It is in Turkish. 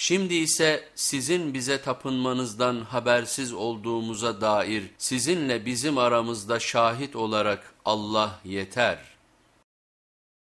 Şimdi ise sizin bize tapınmanızdan habersiz olduğumuza dair sizinle bizim aramızda şahit olarak Allah yeter.''